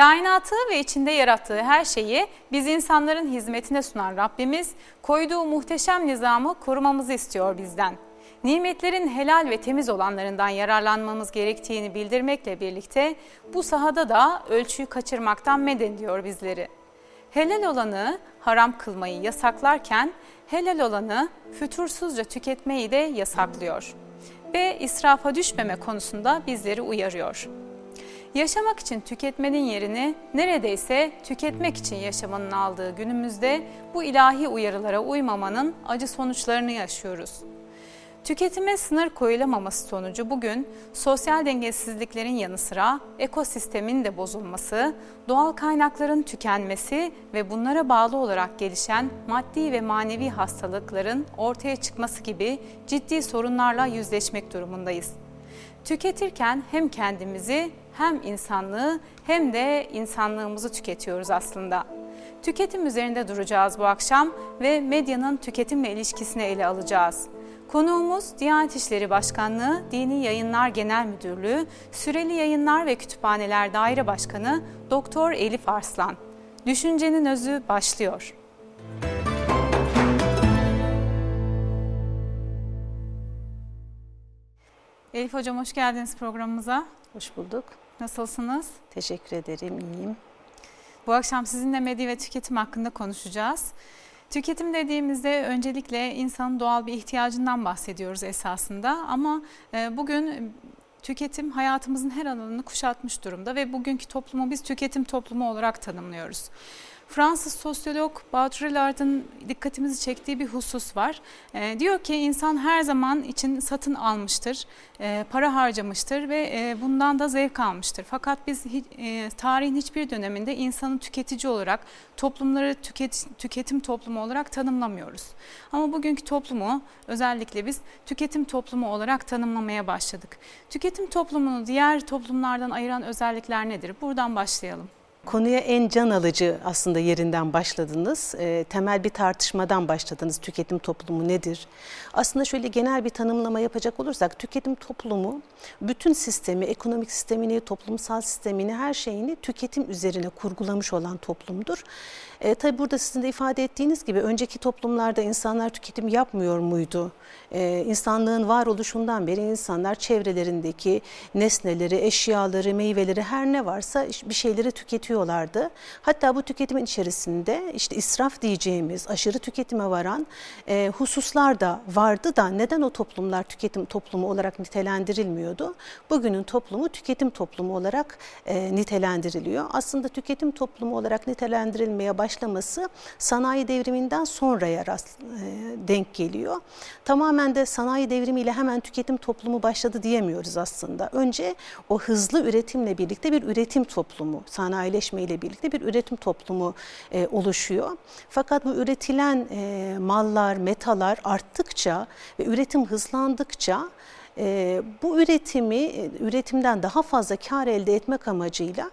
Kainatı ve içinde yarattığı her şeyi biz insanların hizmetine sunan Rabbimiz koyduğu muhteşem nizamı korumamızı istiyor bizden. Nimetlerin helal ve temiz olanlarından yararlanmamız gerektiğini bildirmekle birlikte bu sahada da ölçüyü kaçırmaktan men ediyor bizleri. Helal olanı haram kılmayı yasaklarken helal olanı fütursuzca tüketmeyi de yasaklıyor ve israfa düşmeme konusunda bizleri uyarıyor. Yaşamak için tüketmenin yerini neredeyse tüketmek için yaşamanın aldığı günümüzde bu ilahi uyarılara uymamanın acı sonuçlarını yaşıyoruz. Tüketime sınır koyulamaması sonucu bugün sosyal dengesizliklerin yanı sıra ekosistemin de bozulması, doğal kaynakların tükenmesi ve bunlara bağlı olarak gelişen maddi ve manevi hastalıkların ortaya çıkması gibi ciddi sorunlarla yüzleşmek durumundayız. Tüketirken hem kendimizi hem insanlığı hem de insanlığımızı tüketiyoruz aslında. Tüketim üzerinde duracağız bu akşam ve medyanın tüketimle ilişkisini ele alacağız. Konuğumuz Diyanet İşleri Başkanlığı Dini Yayınlar Genel Müdürlüğü Süreli Yayınlar ve Kütüphaneler Daire Başkanı Doktor Elif Arslan. Düşüncenin özü başlıyor. Elif Hocam hoş geldiniz programımıza. Hoş bulduk. Nasılsınız? Teşekkür ederim, iyiyim. Bu akşam sizinle medya ve tüketim hakkında konuşacağız. Tüketim dediğimizde öncelikle insanın doğal bir ihtiyacından bahsediyoruz esasında ama e, bugün tüketim hayatımızın her alanını kuşatmış durumda ve bugünkü toplumu biz tüketim toplumu olarak tanımlıyoruz. Fransız sosyolog Baudrillard'ın dikkatimizi çektiği bir husus var. E, diyor ki insan her zaman için satın almıştır, e, para harcamıştır ve e, bundan da zevk almıştır. Fakat biz e, tarihin hiçbir döneminde insanı tüketici olarak, toplumları tüket, tüketim toplumu olarak tanımlamıyoruz. Ama bugünkü toplumu özellikle biz tüketim toplumu olarak tanımlamaya başladık. Tüketim toplumunu diğer toplumlardan ayıran özellikler nedir? Buradan başlayalım. Konuya en can alıcı aslında yerinden başladınız. E, temel bir tartışmadan başladınız. Tüketim toplumu nedir? Aslında şöyle genel bir tanımlama yapacak olursak tüketim toplumu bütün sistemi, ekonomik sistemini, toplumsal sistemini, her şeyini tüketim üzerine kurgulamış olan toplumdur. E, tabii burada sizin de ifade ettiğiniz gibi önceki toplumlarda insanlar tüketim yapmıyor muydu? E, insanlığın varoluşundan beri insanlar çevrelerindeki nesneleri, eşyaları, meyveleri her ne varsa bir şeyleri tüketiyorlardı. Hatta bu tüketimin içerisinde işte israf diyeceğimiz aşırı tüketime varan e, hususlar da vardı da neden o toplumlar tüketim toplumu olarak nitelendirilmiyordu? Bugünün toplumu tüketim toplumu olarak e, nitelendiriliyor. Aslında tüketim toplumu olarak nitelendirilmeye baş başlaması sanayi devriminden sonraya rast, e, denk geliyor. Tamamen de sanayi devrimiyle hemen tüketim toplumu başladı diyemiyoruz aslında. Önce o hızlı üretimle birlikte bir üretim toplumu, sanayileşmeyle birlikte bir üretim toplumu e, oluşuyor. Fakat bu üretilen e, mallar, metalar arttıkça ve üretim hızlandıkça e, bu üretimi e, üretimden daha fazla kar elde etmek amacıyla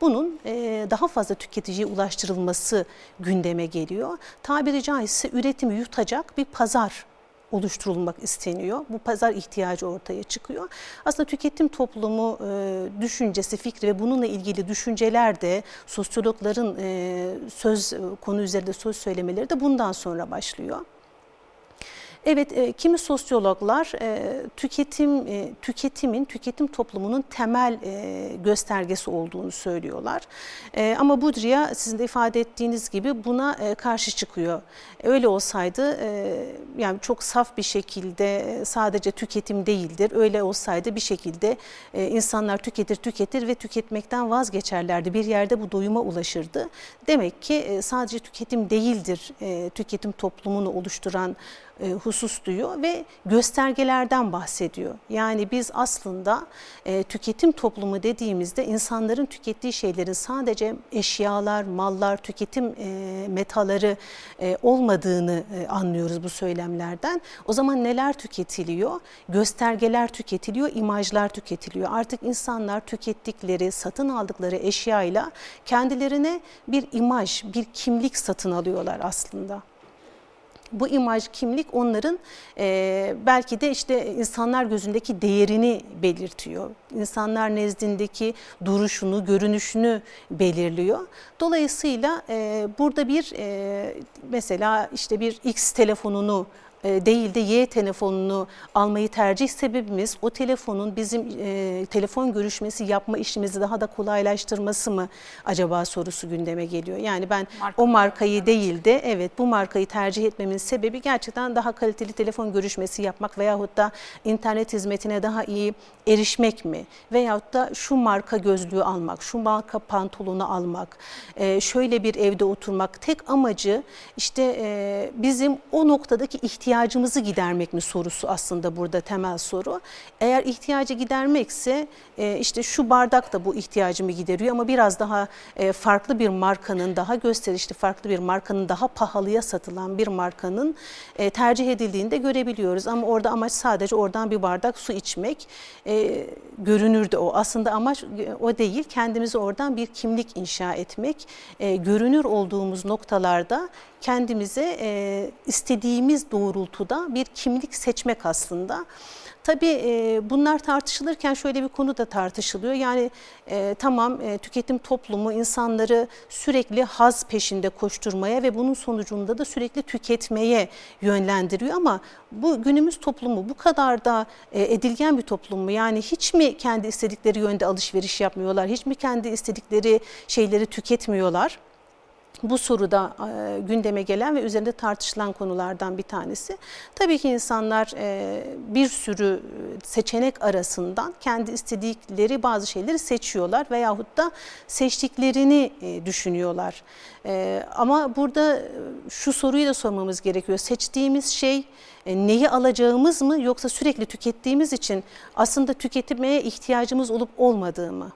bunun e, daha fazla tüketiciye ulaştırılması gündeme geliyor. Tabiri caizse üretimi yutacak bir pazar oluşturulmak isteniyor. Bu pazar ihtiyacı ortaya çıkıyor. Aslında tüketim toplumu e, düşüncesi, fikri ve bununla ilgili düşünceler de sosyologların e, söz konu üzerinde söz söylemeleri de bundan sonra başlıyor. Evet, e, kimi sosyologlar e, tüketim e, tüketimin, tüketim toplumunun temel e, göstergesi olduğunu söylüyorlar. E, ama Budria sizin de ifade ettiğiniz gibi buna e, karşı çıkıyor. Öyle olsaydı e, yani çok saf bir şekilde e, sadece tüketim değildir. Öyle olsaydı bir şekilde e, insanlar tüketir tüketir ve tüketmekten vazgeçerlerdi. Bir yerde bu doyuma ulaşırdı. Demek ki e, sadece tüketim değildir e, tüketim toplumunu oluşturan e, husus duyuyor ve göstergelerden bahsediyor. Yani biz aslında e, tüketim toplumu dediğimizde insanların tükettiği şeylerin sadece eşyalar, mallar, tüketim e, metaları e, olmadığını anlıyoruz bu söylemlerden. O zaman neler tüketiliyor? Göstergeler tüketiliyor, imajlar tüketiliyor. Artık insanlar tükettikleri, satın aldıkları eşyayla kendilerine bir imaj, bir kimlik satın alıyorlar aslında. Bu imaj, kimlik onların e, belki de işte insanlar gözündeki değerini belirtiyor. İnsanlar nezdindeki duruşunu, görünüşünü belirliyor. Dolayısıyla e, burada bir e, mesela işte bir X telefonunu değil de Y telefonunu almayı tercih sebebimiz o telefonun bizim e, telefon görüşmesi yapma işimizi daha da kolaylaştırması mı acaba sorusu gündeme geliyor. Yani ben Marka. o markayı değil de evet bu markayı tercih etmemin sebebi gerçekten daha kaliteli telefon görüşmesi yapmak veyahut da internet hizmetine daha iyi erişmek mi? Veyahut da şu marka gözlüğü almak, şu marka pantolonu almak, e, şöyle bir evde oturmak tek amacı işte e, bizim o noktadaki ihtiyacımız ihtiyacımızı gidermek mi sorusu aslında burada temel soru. Eğer ihtiyacı gidermekse e, işte şu bardak da bu ihtiyacımı gideriyor ama biraz daha e, farklı bir markanın daha gösterişli farklı bir markanın daha pahalıya satılan bir markanın e, tercih edildiğini de görebiliyoruz. Ama orada amaç sadece oradan bir bardak su içmek görünürdü o. Aslında amaç o değil kendimizi oradan bir kimlik inşa etmek. Görünür olduğumuz noktalarda kendimize e, istediğimiz doğrultuda bir kimlik seçmek aslında. Tabii e, bunlar tartışılırken şöyle bir konu da tartışılıyor. Yani e, tamam e, tüketim toplumu insanları sürekli haz peşinde koşturmaya ve bunun sonucunda da sürekli tüketmeye yönlendiriyor. Ama bu günümüz toplumu bu kadar da edilgen bir toplum mu? Yani hiç mi kendi istedikleri yönde alışveriş yapmıyorlar? Hiç mi kendi istedikleri şeyleri tüketmiyorlar? Bu soruda e, gündeme gelen ve üzerinde tartışılan konulardan bir tanesi. Tabii ki insanlar e, bir sürü seçenek arasından kendi istedikleri bazı şeyleri seçiyorlar veyahut da seçtiklerini e, düşünüyorlar. E, ama burada şu soruyu da sormamız gerekiyor. Seçtiğimiz şey e, neyi alacağımız mı yoksa sürekli tükettiğimiz için aslında tüketmeye ihtiyacımız olup olmadığı mı?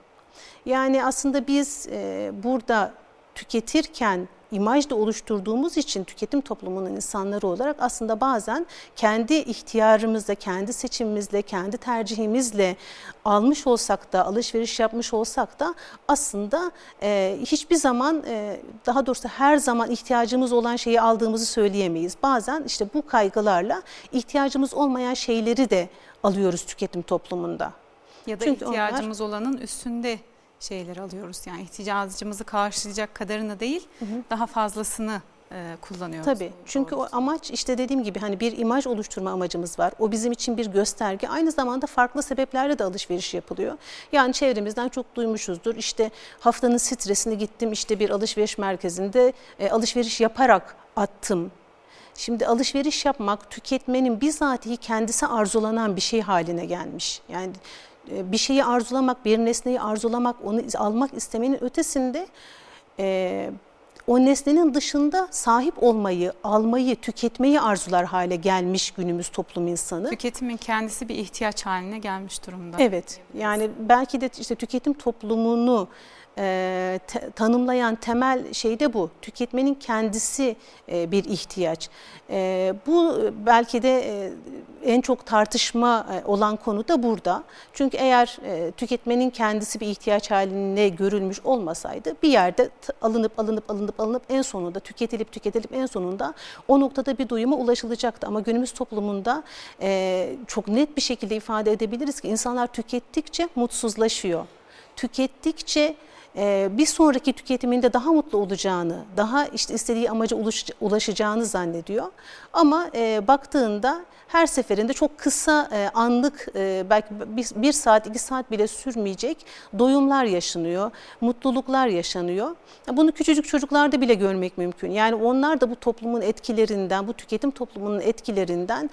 Yani aslında biz e, burada tüketirken imaj da oluşturduğumuz için tüketim toplumunun insanları olarak aslında bazen kendi ihtiyarımızla, kendi seçimimizle, kendi tercihimizle almış olsak da, alışveriş yapmış olsak da aslında e, hiçbir zaman, e, daha doğrusu her zaman ihtiyacımız olan şeyi aldığımızı söyleyemeyiz. Bazen işte bu kaygılarla ihtiyacımız olmayan şeyleri de alıyoruz tüketim toplumunda. Ya da Çünkü ihtiyacımız onlar, olanın üstünde şeyler alıyoruz. Yani ihtiyacımızı karşılayacak kadarını değil hı hı. daha fazlasını e, kullanıyoruz. Tabii çünkü o amaç işte dediğim gibi hani bir imaj oluşturma amacımız var. O bizim için bir gösterge. Aynı zamanda farklı sebeplerle de alışveriş yapılıyor. Yani çevremizden çok duymuşuzdur. İşte haftanın stresini gittim işte bir alışveriş merkezinde e, alışveriş yaparak attım Şimdi alışveriş yapmak tüketmenin bizatihi kendisi arzulanan bir şey haline gelmiş. Yani bir şeyi arzulamak, bir nesneyi arzulamak, onu almak istemenin ötesinde e, o nesnenin dışında sahip olmayı, almayı, tüketmeyi arzular hale gelmiş günümüz toplum insanı. Tüketimin kendisi bir ihtiyaç haline gelmiş durumda. Evet yani belki de işte tüketim toplumunu e, te, tanımlayan temel şey de bu. Tüketmenin kendisi e, bir ihtiyaç. E, bu belki de e, en çok tartışma e, olan konu da burada. Çünkü eğer e, tüketmenin kendisi bir ihtiyaç haline görülmüş olmasaydı bir yerde alınıp alınıp alınıp alınıp en sonunda tüketilip tüketilip en sonunda o noktada bir duyuma ulaşılacaktı. Ama günümüz toplumunda e, çok net bir şekilde ifade edebiliriz ki insanlar tükettikçe mutsuzlaşıyor. Tükettikçe bir sonraki tüketiminde daha mutlu olacağını, daha işte istediği amaca ulaşacağını zannediyor. Ama e, baktığında her seferinde çok kısa e, anlık e, belki bir, saat iki saat bile sürmeyecek doyumlar yaşanıyor, mutluluklar yaşanıyor. Bunu küçücük çocuklarda bile görmek mümkün. Yani onlar da bu toplumun etkilerinden, bu tüketim toplumunun etkilerinden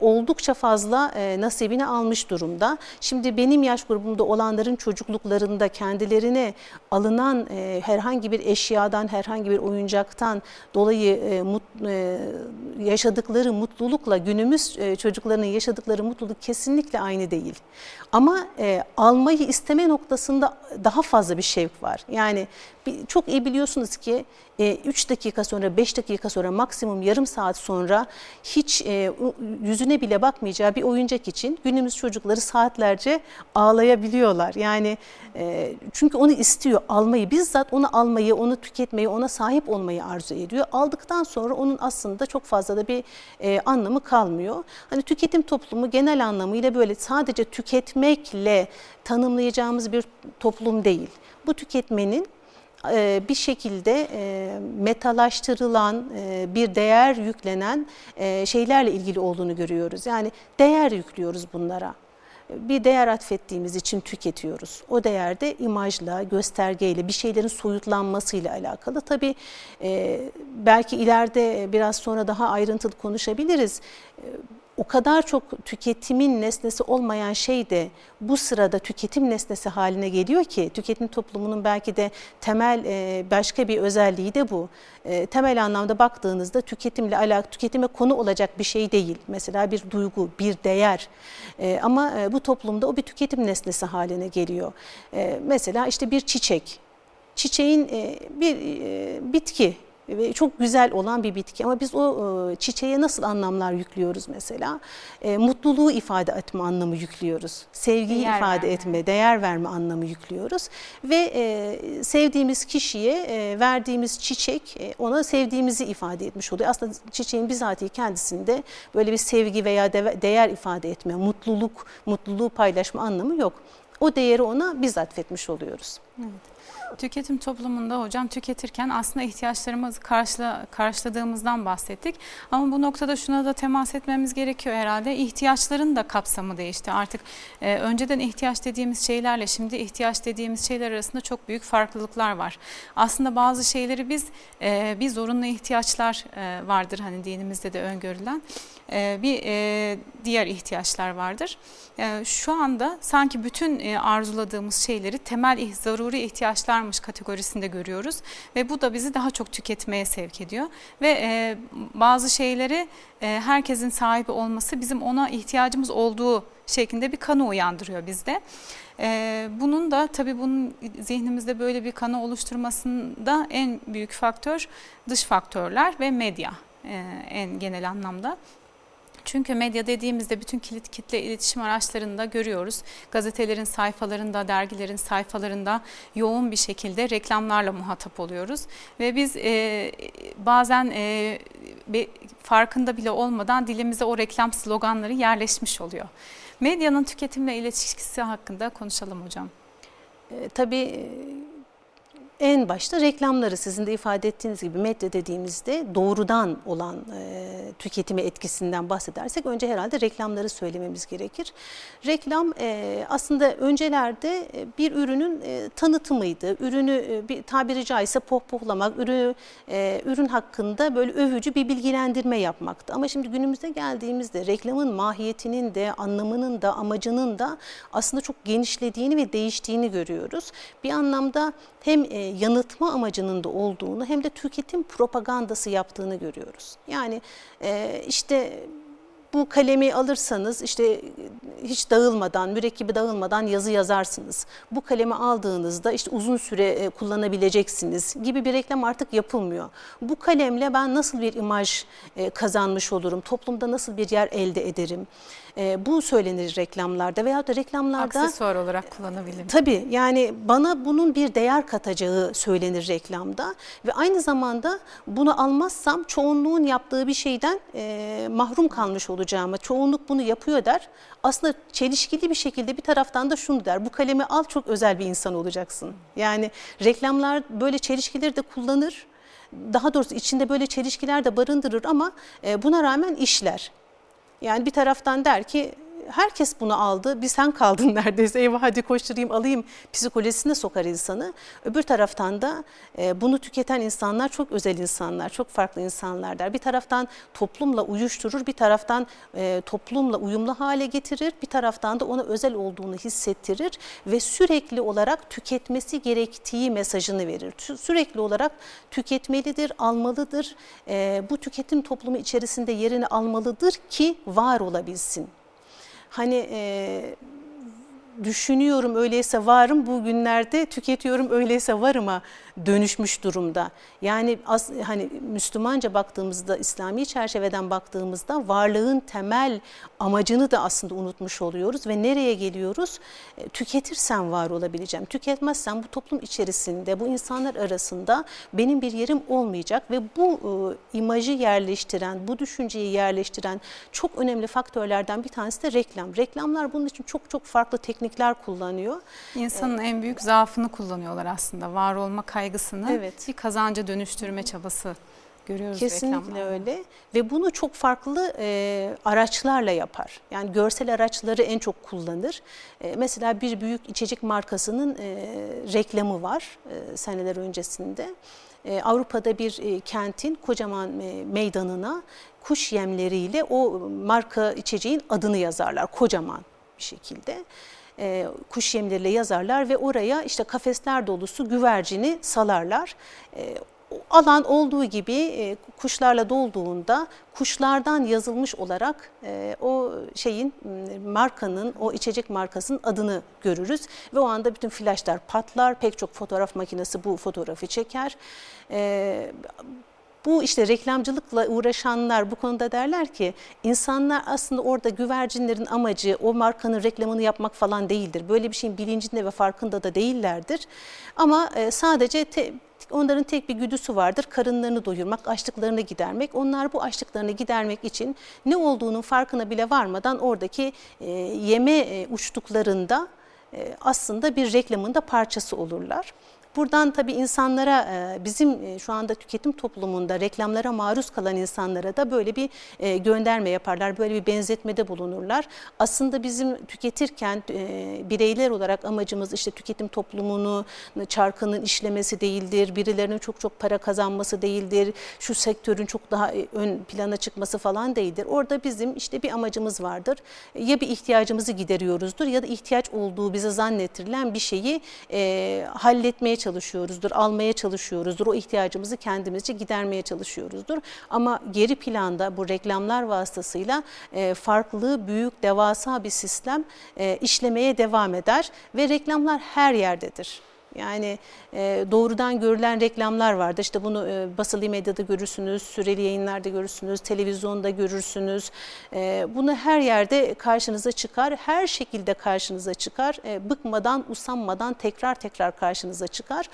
oldukça fazla nasibini almış durumda. Şimdi benim yaş grubumda olanların çocukluklarında kendilerine alınan e, herhangi bir eşyadan, herhangi bir oyuncaktan dolayı e, e, yaşadıkları mutlulukla günümüz e, çocuklarının yaşadıkları mutluluk kesinlikle aynı değil. Ama e, almayı isteme noktasında daha fazla bir şevk var. Yani çok iyi biliyorsunuz ki 3 e, dakika sonra 5 dakika sonra maksimum yarım saat sonra hiç e, yüzüne bile bakmayacağı bir oyuncak için günümüz çocukları saatlerce ağlayabiliyorlar. Yani e, çünkü onu istiyor almayı bizzat onu almayı, onu tüketmeyi, ona sahip olmayı arzu ediyor. Aldıktan sonra onun aslında çok fazla da bir anlamı kalmıyor. Hani tüketim toplumu genel anlamıyla böyle sadece tüketmekle tanımlayacağımız bir toplum değil. Bu tüketmenin e, bir şekilde e, metalaştırılan, e, bir değer yüklenen şeylerle ilgili olduğunu görüyoruz. Yani değer yüklüyoruz bunlara bir değer atfettiğimiz için tüketiyoruz. O değer de imajla, göstergeyle, bir şeylerin soyutlanmasıyla alakalı. Tabii belki ileride biraz sonra daha ayrıntılı konuşabiliriz o kadar çok tüketimin nesnesi olmayan şey de bu sırada tüketim nesnesi haline geliyor ki tüketim toplumunun belki de temel e, başka bir özelliği de bu. E, temel anlamda baktığınızda tüketimle alakalı tüketime konu olacak bir şey değil. Mesela bir duygu, bir değer. E, ama bu toplumda o bir tüketim nesnesi haline geliyor. Mesela işte bir çiçek. Çiçeğin bir bitki ve çok güzel olan bir bitki ama biz o e, çiçeğe nasıl anlamlar yüklüyoruz mesela? E, mutluluğu ifade etme anlamı yüklüyoruz. Sevgiyi değer ifade verme. etme, değer verme anlamı yüklüyoruz ve e, sevdiğimiz kişiye e, verdiğimiz çiçek e, ona sevdiğimizi ifade etmiş oluyor. Aslında çiçeğin bizatihi kendisinde böyle bir sevgi veya de, değer ifade etme, mutluluk, mutluluğu paylaşma anlamı yok. O değeri ona biz atfetmiş oluyoruz. Evet. Tüketim toplumunda hocam tüketirken aslında ihtiyaçlarımızı karşıla, karşıladığımızdan bahsettik. Ama bu noktada şuna da temas etmemiz gerekiyor herhalde. İhtiyaçların da kapsamı değişti. Artık e, önceden ihtiyaç dediğimiz şeylerle şimdi ihtiyaç dediğimiz şeyler arasında çok büyük farklılıklar var. Aslında bazı şeyleri biz e, bir zorunlu ihtiyaçlar e, vardır hani dinimizde de öngörülen. E, bir e, diğer ihtiyaçlar vardır. E, şu anda sanki bütün arzuladığımız şeyleri temel zaruri ihtiyaçlarmış kategorisinde görüyoruz ve bu da bizi daha çok tüketmeye sevk ediyor ve bazı şeyleri herkesin sahibi olması bizim ona ihtiyacımız olduğu şeklinde bir kanı uyandırıyor bizde. bunun da tabii bunun zihnimizde böyle bir kanı oluşturmasında en büyük faktör dış faktörler ve medya en genel anlamda. Çünkü medya dediğimizde bütün kilit kitle iletişim araçlarında görüyoruz. Gazetelerin sayfalarında, dergilerin sayfalarında yoğun bir şekilde reklamlarla muhatap oluyoruz. Ve biz e, bazen e, be, farkında bile olmadan dilimize o reklam sloganları yerleşmiş oluyor. Medyanın tüketimle ilişkisi hakkında konuşalım hocam. E, tabii en başta reklamları sizin de ifade ettiğiniz gibi medya dediğimizde doğrudan olan e, tüketime etkisinden bahsedersek önce herhalde reklamları söylememiz gerekir. Reklam e, aslında öncelerde e, bir ürünün e, tanıtımıydı. Ürünü e, bir tabiri caizse pohpohlamak, ürünü, e, ürün hakkında böyle övücü bir bilgilendirme yapmaktı. Ama şimdi günümüzde geldiğimizde reklamın mahiyetinin de anlamının da amacının da aslında çok genişlediğini ve değiştiğini görüyoruz. Bir anlamda hem e, yanıltma amacının da olduğunu hem de tüketim propagandası yaptığını görüyoruz. Yani e, işte bu kalemi alırsanız işte hiç dağılmadan, mürekkebi dağılmadan yazı yazarsınız. Bu kalemi aldığınızda işte uzun süre e, kullanabileceksiniz gibi bir reklam artık yapılmıyor. Bu kalemle ben nasıl bir imaj kazanmış olurum, toplumda nasıl bir yer elde ederim? E, bu söylenir reklamlarda veya da reklamlarda... Aksesuar olarak kullanabilirim. Tabii yani bana bunun bir değer katacağı söylenir reklamda ve aynı zamanda bunu almazsam çoğunluğun yaptığı bir şeyden e, mahrum kalmış olacağımı, çoğunluk bunu yapıyor der. Aslında çelişkili bir şekilde bir taraftan da şunu der, bu kalemi al çok özel bir insan olacaksın. Yani reklamlar böyle çelişkileri de kullanır daha doğrusu içinde böyle çelişkiler de barındırır ama e, buna rağmen işler. Yani bir taraftan der ki herkes bunu aldı. Bir sen kaldın neredeyse. Eyvah hadi koşturayım alayım psikolojisine sokar insanı. Öbür taraftan da e, bunu tüketen insanlar çok özel insanlar, çok farklı insanlar der. Bir taraftan toplumla uyuşturur, bir taraftan e, toplumla uyumlu hale getirir, bir taraftan da ona özel olduğunu hissettirir ve sürekli olarak tüketmesi gerektiği mesajını verir. Sürekli olarak tüketmelidir, almalıdır. E, bu tüketim toplumu içerisinde yerini almalıdır ki var olabilsin hani e, düşünüyorum öyleyse varım, bugünlerde tüketiyorum öyleyse varıma dönüşmüş durumda. Yani as, hani Müslümanca baktığımızda, İslami çerçeveden baktığımızda varlığın temel amacını da aslında unutmuş oluyoruz ve nereye geliyoruz? E, tüketirsen var olabileceğim. Tüketmezsen bu toplum içerisinde, bu insanlar arasında benim bir yerim olmayacak ve bu e, imajı yerleştiren, bu düşünceyi yerleştiren çok önemli faktörlerden bir tanesi de reklam. Reklamlar bunun için çok çok farklı teknikler kullanıyor. İnsanın en büyük zaafını kullanıyorlar aslında. Var olma kaygısını Evet. bir kazanca dönüştürme çabası görüyoruz Kesinlikle reklamlarda. öyle ve bunu çok farklı e, araçlarla yapar. Yani görsel araçları en çok kullanır. E, mesela bir büyük içecek markasının e, reklamı var e, seneler öncesinde. E, Avrupa'da bir e, kentin kocaman e, meydanına kuş yemleriyle o marka içeceğin adını yazarlar kocaman bir şekilde. E, kuş yemleriyle yazarlar ve oraya işte kafesler dolusu güvercini salarlar. E, alan olduğu gibi e, kuşlarla dolduğunda kuşlardan yazılmış olarak e, o şeyin markanın o içecek markasının adını görürüz ve o anda bütün flaşlar patlar pek çok fotoğraf makinesi bu fotoğrafı çeker. E, bu işte reklamcılıkla uğraşanlar bu konuda derler ki insanlar aslında orada güvercinlerin amacı o markanın reklamını yapmak falan değildir. Böyle bir şeyin bilincinde ve farkında da değillerdir. Ama e, sadece te, onların tek bir güdüsü vardır. Karınlarını doyurmak, açlıklarını gidermek. Onlar bu açlıklarını gidermek için ne olduğunun farkına bile varmadan oradaki e, yeme e, uçtuklarında aslında bir reklamın da parçası olurlar. Buradan tabii insanlara e, bizim e, şu anda tüketim toplumunda reklamlara maruz kalan insanlara da böyle bir e, gönderme yaparlar. Böyle bir benzetmede bulunurlar. Aslında bizim tüketirken bireyler olarak amacımız işte tüketim toplumunu çarkının işlemesi değildir. Birilerinin çok çok para kazanması değildir. Şu sektörün çok daha ön plana çıkması falan değildir. Orada bizim işte bir amacımız vardır. Ya bir ihtiyacımızı gideriyoruzdur ya da ihtiyaç olduğu bize zannettirilen bir şeyi halletmeye çalışıyoruzdur, almaya çalışıyoruzdur. O ihtiyacımızı kendimizce gidermeye çalışıyoruzdur. Ama geri planda bu reklamlar vasıtasıyla e, farklı, büyük, devasa bir sistem e, işlemeye devam eder ve reklamlar her yerdedir. Yani e, doğrudan görülen reklamlar vardı. İşte bunu e, basılı medyada görürsünüz, süreli yayınlarda görürsünüz, televizyonda görürsünüz. E, bunu her yerde karşınıza çıkar, her şekilde karşınıza çıkar. E, bıkmadan, usanmadan tekrar tekrar karşınıza çıkar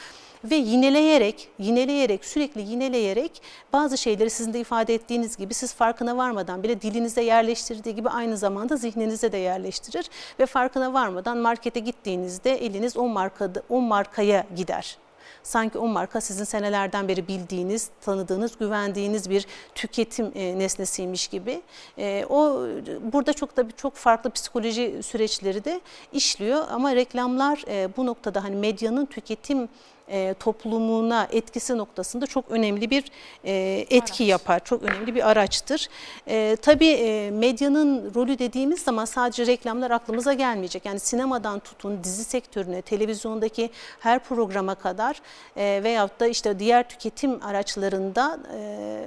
ve yineleyerek, yineleyerek, sürekli yineleyerek bazı şeyleri sizin de ifade ettiğiniz gibi siz farkına varmadan bile dilinize yerleştirdiği gibi aynı zamanda zihninize de yerleştirir ve farkına varmadan markete gittiğinizde eliniz o markada o markaya gider. Sanki o marka sizin senelerden beri bildiğiniz, tanıdığınız, güvendiğiniz bir tüketim e, nesnesiymiş gibi. E, o burada çok da çok farklı psikoloji süreçleri de işliyor ama reklamlar e, bu noktada hani medyanın tüketim e, toplumuna etkisi noktasında çok önemli bir e, etki Araç. yapar. Çok önemli bir araçtır. E, tabii e, medyanın rolü dediğimiz zaman sadece reklamlar aklımıza gelmeyecek. Yani sinemadan tutun dizi sektörüne, televizyondaki her programa kadar e, veyahut da işte diğer tüketim araçlarında e,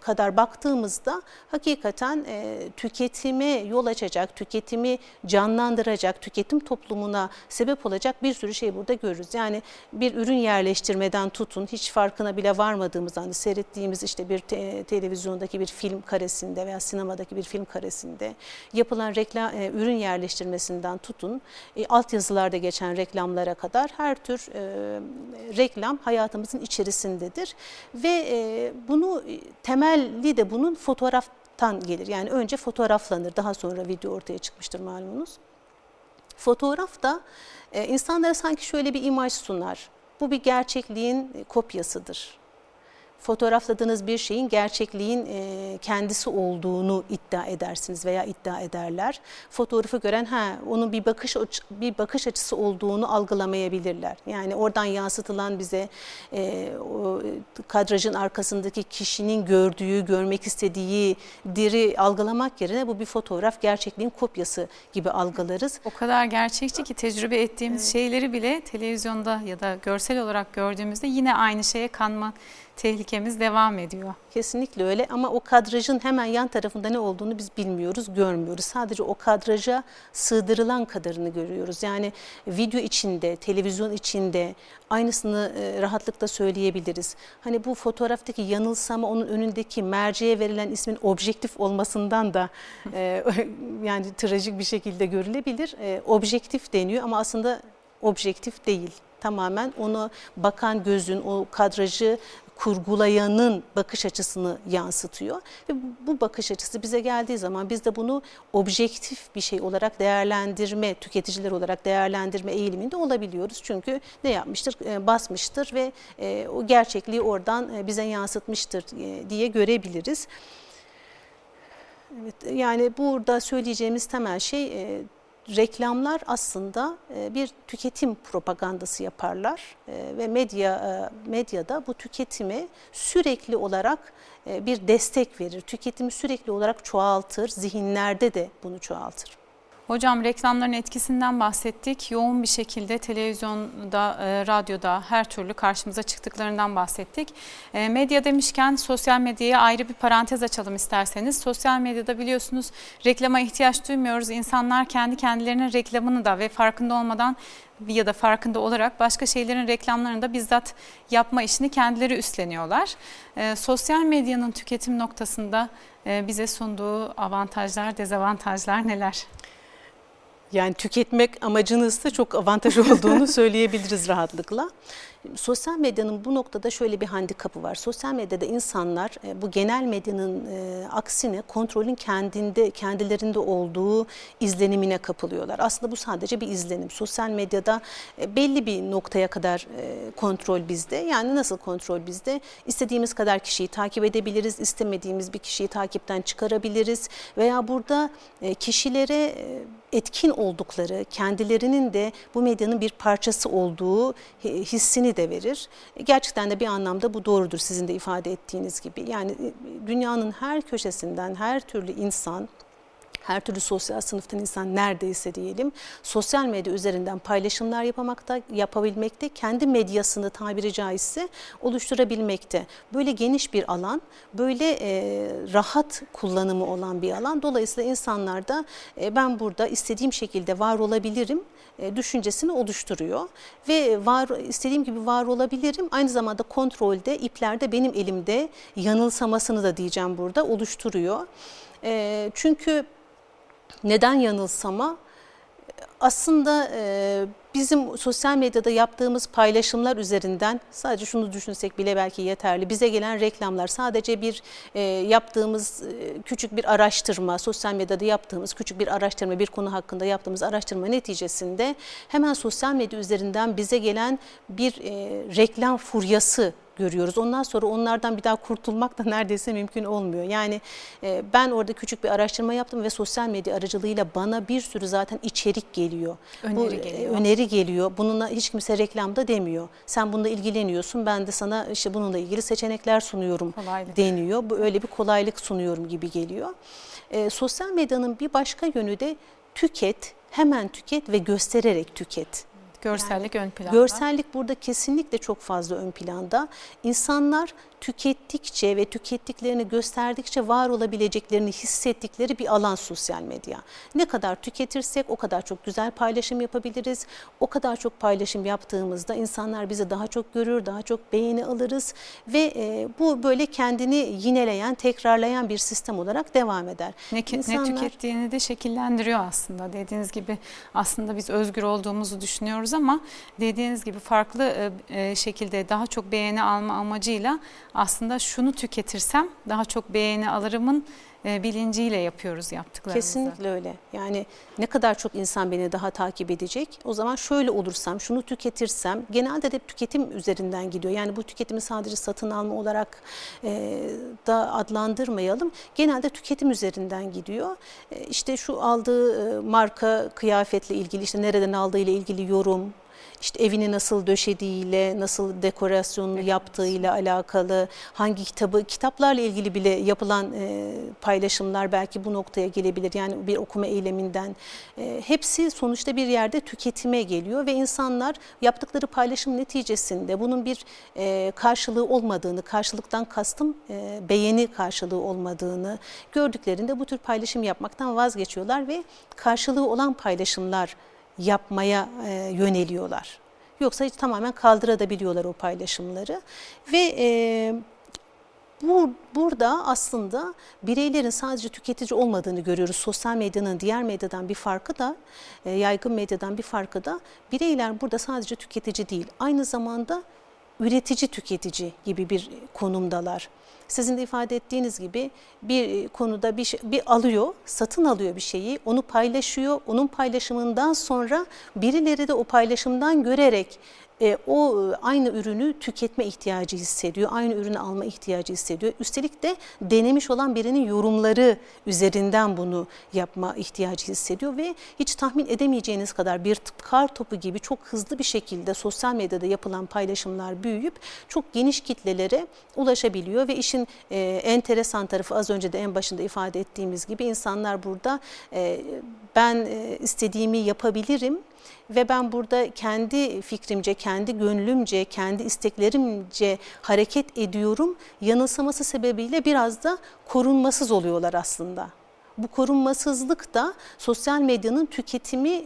kadar baktığımızda hakikaten e, tüketime yol açacak, tüketimi canlandıracak, tüketim toplumuna sebep olacak bir sürü şey burada görürüz. Yani bir ürün yerleştirmeden tutun hiç farkına bile varmadığımız hani seyrettiğimiz işte bir te- televizyondaki bir film karesinde veya sinemadaki bir film karesinde yapılan reklam e, ürün yerleştirmesinden tutun e, altyazılarda geçen reklamlara kadar her tür e, reklam hayatımızın içerisindedir ve e, bunu e, temelli de bunun fotoğraftan gelir. Yani önce fotoğraflanır daha sonra video ortaya çıkmıştır malumunuz. Fotoğraf da e, insanlara sanki şöyle bir imaj sunar. Bu bir gerçekliğin kopyasıdır. Fotoğrafladığınız bir şeyin gerçekliğin e, kendisi olduğunu iddia edersiniz veya iddia ederler. Fotoğrafı gören ha onun bir bakış bir bakış açısı olduğunu algılamayabilirler. Yani oradan yansıtılan bize e, o kadrajın arkasındaki kişinin gördüğü, görmek istediği diri algılamak yerine bu bir fotoğraf gerçekliğin kopyası gibi algılarız. O kadar gerçekçi ki tecrübe ettiğimiz şeyleri bile televizyonda ya da görsel olarak gördüğümüzde yine aynı şeye kanma tehlikemiz devam ediyor. Kesinlikle öyle ama o kadrajın hemen yan tarafında ne olduğunu biz bilmiyoruz, görmüyoruz. Sadece o kadraja sığdırılan kadarını görüyoruz. Yani video içinde, televizyon içinde aynısını e, rahatlıkla söyleyebiliriz. Hani bu fotoğraftaki yanılsama onun önündeki merceğe verilen ismin objektif olmasından da e, yani trajik bir şekilde görülebilir. E, objektif deniyor ama aslında objektif değil tamamen onu bakan gözün o kadrajı kurgulayanın bakış açısını yansıtıyor. Ve bu bakış açısı bize geldiği zaman biz de bunu objektif bir şey olarak değerlendirme, tüketiciler olarak değerlendirme eğiliminde olabiliyoruz. Çünkü ne yapmıştır? E, basmıştır ve e, o gerçekliği oradan e, bize yansıtmıştır diye görebiliriz. Evet, yani burada söyleyeceğimiz temel şey reklamlar aslında e, bir tüketim propagandası yaparlar e, ve medya e, medyada bu tüketimi sürekli olarak bir destek verir. Tüketimi sürekli olarak çoğaltır, zihinlerde de bunu çoğaltır. Hocam reklamların etkisinden bahsettik. Yoğun bir şekilde televizyonda, e, radyoda her türlü karşımıza çıktıklarından bahsettik. E, medya demişken sosyal medyaya ayrı bir parantez açalım isterseniz. Sosyal medyada biliyorsunuz reklama ihtiyaç duymuyoruz. İnsanlar kendi kendilerinin reklamını da ve farkında olmadan ya da farkında olarak başka şeylerin reklamlarını da bizzat yapma işini kendileri üstleniyorlar. E, sosyal medyanın tüketim noktasında bize sunduğu avantajlar, dezavantajlar neler? Yani tüketmek amacınızda çok avantaj olduğunu söyleyebiliriz rahatlıkla. Sosyal medyanın bu noktada şöyle bir handikapı var. Sosyal medyada insanlar e, bu genel medyanın e, aksine kontrolün kendinde kendilerinde olduğu izlenimine kapılıyorlar. Aslında bu sadece bir izlenim. Sosyal medyada e, belli bir noktaya kadar kontrol bizde. Yani nasıl kontrol bizde? İstediğimiz kadar kişiyi takip edebiliriz, istemediğimiz bir kişiyi takipten çıkarabiliriz veya burada kişilere etkin oldukları, kendilerinin de bu medyanın bir parçası olduğu hissini de verir. Gerçekten de bir anlamda bu doğrudur sizin de ifade ettiğiniz gibi. Yani e, dünyanın her köşesinden her türlü insan her türlü sosyal sınıftan insan neredeyse diyelim sosyal medya üzerinden paylaşımlar yapamakta, yapabilmekte, kendi medyasını tabiri caizse oluşturabilmekte. Böyle geniş bir alan, böyle e, rahat kullanımı olan bir alan. Dolayısıyla insanlar da e, ben burada istediğim şekilde var olabilirim e, düşüncesini oluşturuyor ve var istediğim gibi var olabilirim. Aynı zamanda kontrolde, iplerde benim elimde yanılsamasını da diyeceğim burada oluşturuyor. E, çünkü neden yanılsama? Aslında e, bizim sosyal medyada yaptığımız paylaşımlar üzerinden sadece şunu düşünsek bile belki yeterli. Bize gelen reklamlar sadece bir e, yaptığımız e, küçük bir araştırma, sosyal medyada yaptığımız küçük bir araştırma, bir konu hakkında yaptığımız araştırma neticesinde hemen sosyal medya üzerinden bize gelen bir e, reklam furyası görüyoruz. Ondan sonra onlardan bir daha kurtulmak da neredeyse mümkün olmuyor. Yani e, ben orada küçük bir araştırma yaptım ve sosyal medya aracılığıyla bana bir sürü zaten içerik geliyor. Öneri Bu, e, geliyor. Öneri geliyor. Bununla hiç kimse reklamda demiyor. Sen bununla ilgileniyorsun. Ben de sana işte bununla ilgili seçenekler sunuyorum kolaylık. deniyor. Bu öyle bir kolaylık sunuyorum gibi geliyor. E, sosyal medyanın bir başka yönü de tüket, hemen tüket ve göstererek tüket. Görsellik ön planda. Görsellik burada kesinlikle çok fazla ön planda. İnsanlar tükettikçe ve tükettiklerini gösterdikçe var olabileceklerini hissettikleri bir alan sosyal medya. Ne kadar tüketirsek o kadar çok güzel paylaşım yapabiliriz. O kadar çok paylaşım yaptığımızda insanlar bizi daha çok görür, daha çok beğeni alırız ve e, bu böyle kendini yineleyen, tekrarlayan bir sistem olarak devam eder. Ne, İnsanlar, ne tükettiğini de şekillendiriyor aslında. Dediğiniz gibi aslında biz özgür olduğumuzu düşünüyoruz ama dediğiniz gibi farklı e, e şekilde daha çok beğeni alma amacıyla aslında şunu tüketirsem daha çok beğeni alırımın e, bilinciyle yapıyoruz yaptıklarımızı. Kesinlikle öyle. Yani ne kadar çok insan beni daha takip edecek. O zaman şöyle olursam, şunu tüketirsem, genelde de tüketim üzerinden gidiyor. Yani bu tüketimi sadece satın alma olarak e, da adlandırmayalım. Genelde tüketim üzerinden gidiyor. E, işte şu aldığı e, marka kıyafetle ilgili, işte nereden aldığı ile ilgili yorum, işte evini nasıl döşediğiyle, nasıl dekorasyonunu yaptığıyla alakalı, hangi kitabı, kitaplarla ilgili bile yapılan e, paylaşımlar belki bu noktaya gelebilir. Yani bir okuma eyleminden e, hepsi sonuçta bir yerde tüketime geliyor ve insanlar yaptıkları paylaşım neticesinde bunun bir e, karşılığı olmadığını, karşılıktan kastım e, beğeni karşılığı olmadığını gördüklerinde bu tür paylaşım yapmaktan vazgeçiyorlar ve karşılığı olan paylaşımlar yapmaya e, yöneliyorlar. Yoksa hiç tamamen kaldırabiliyorlar o paylaşımları ve e, bu, burada aslında bireylerin sadece tüketici olmadığını görüyoruz. Sosyal medyanın diğer medyadan bir farkı da, e, yaygın medyadan bir farkı da bireyler burada sadece tüketici değil, aynı zamanda üretici tüketici gibi bir konumdalar. Sizin de ifade ettiğiniz gibi bir konuda bir, şey, bir alıyor, satın alıyor bir şeyi, onu paylaşıyor. Onun paylaşımından sonra birileri de o paylaşımdan görerek e, o e, aynı ürünü tüketme ihtiyacı hissediyor, aynı ürünü alma ihtiyacı hissediyor. Üstelik de denemiş olan birinin yorumları üzerinden bunu yapma ihtiyacı hissediyor ve hiç tahmin edemeyeceğiniz kadar bir kar topu gibi çok hızlı bir şekilde sosyal medyada yapılan paylaşımlar büyüyüp çok geniş kitlelere ulaşabiliyor ve işin e, enteresan tarafı az önce de en başında ifade ettiğimiz gibi insanlar burada e, ben e, istediğimi yapabilirim ve ben burada kendi fikrimce, kendi gönlümce, kendi isteklerimce hareket ediyorum. Yanılsaması sebebiyle biraz da korunmasız oluyorlar aslında. Bu korunmasızlık da sosyal medyanın tüketimi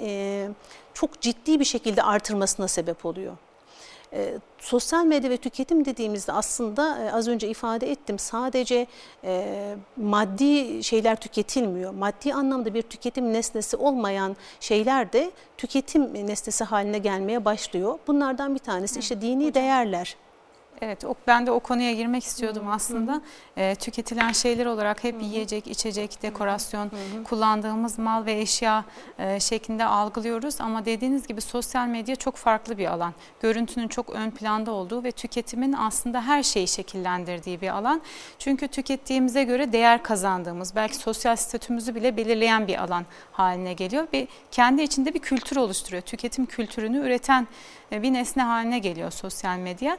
çok ciddi bir şekilde artırmasına sebep oluyor. E, sosyal medya ve tüketim dediğimizde aslında e, az önce ifade ettim sadece e, maddi şeyler tüketilmiyor. Maddi anlamda bir tüketim nesnesi olmayan şeyler de tüketim nesnesi haline gelmeye başlıyor. Bunlardan bir tanesi işte dini değerler. Evet, ben de o konuya girmek istiyordum hı hı. aslında. E, tüketilen şeyler olarak hep hı hı. yiyecek, içecek, dekorasyon, hı hı. kullandığımız mal ve eşya e, şeklinde algılıyoruz. Ama dediğiniz gibi sosyal medya çok farklı bir alan. Görüntünün çok ön planda olduğu ve tüketimin aslında her şeyi şekillendirdiği bir alan. Çünkü tükettiğimize göre değer kazandığımız, belki sosyal statümüzü bile belirleyen bir alan haline geliyor. Ve kendi içinde bir kültür oluşturuyor. Tüketim kültürünü üreten bir nesne haline geliyor sosyal medya.